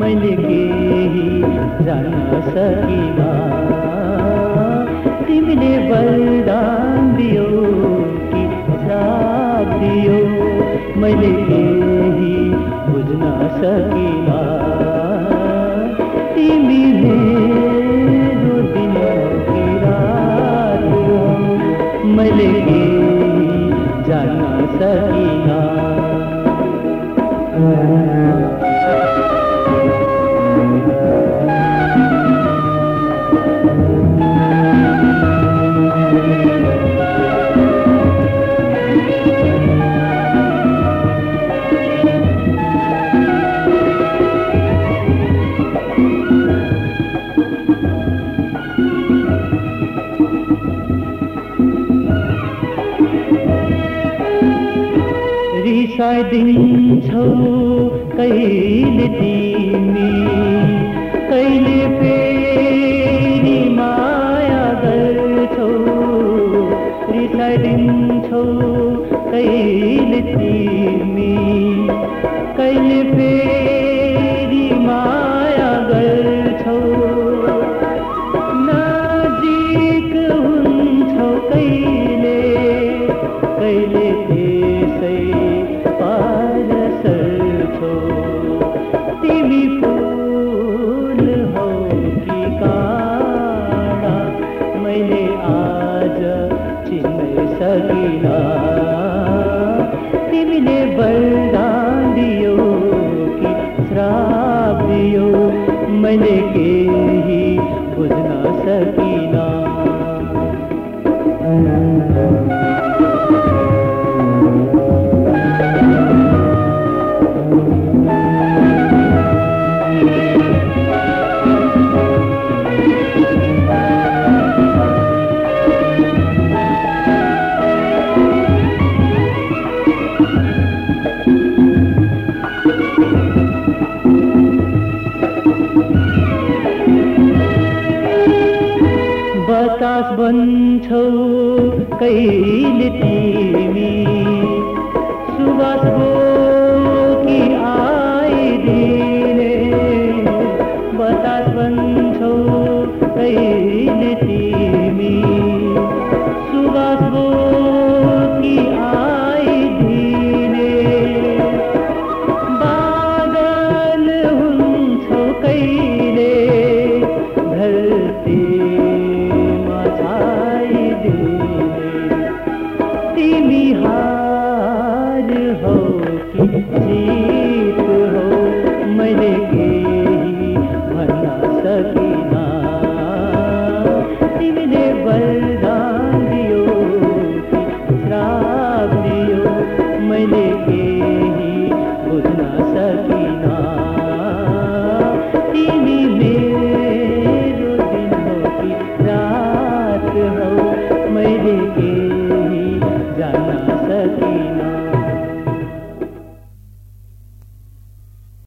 मैले केही जान्न सकिन तिमीले वरदान दियो कि दियो। मैले केही बुझ्न सकिन तिमी मेरो दिन कि हो मैले केही जान्न सकिन रिसाइदिन्छौ कहिले तिमी? कहिले फेरि माया गर्छौ? रिसाइदिन्छौ कहिले तिमी? कहिले फेरि माया गर्छौ? नजिक हुन्छौ कहिले? कहिले कि मन के ही बुझ्न सकिन। बन्छौ कहिले तिमी? सुबास निहार हो कि जीत हो मरे ही भला सकीना। तिमने बलिदान दियो श्राप दियो ही बुझना सकीना। तिमी मेरो दिन हो रात हो मरे